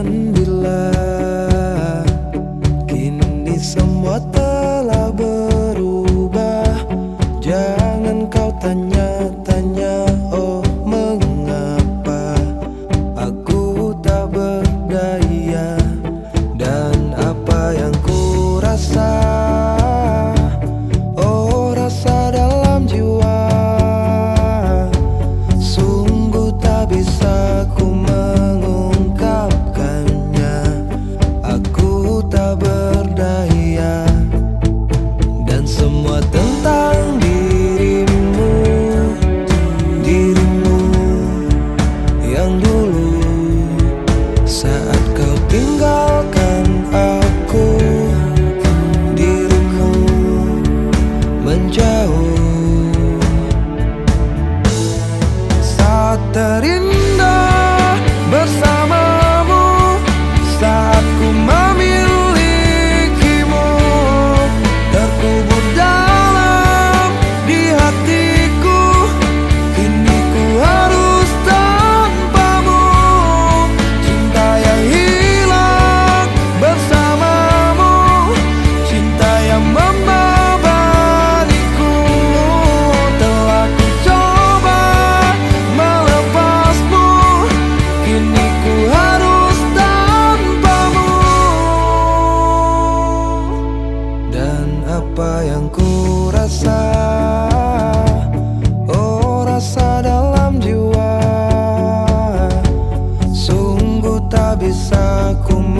Dan Saat como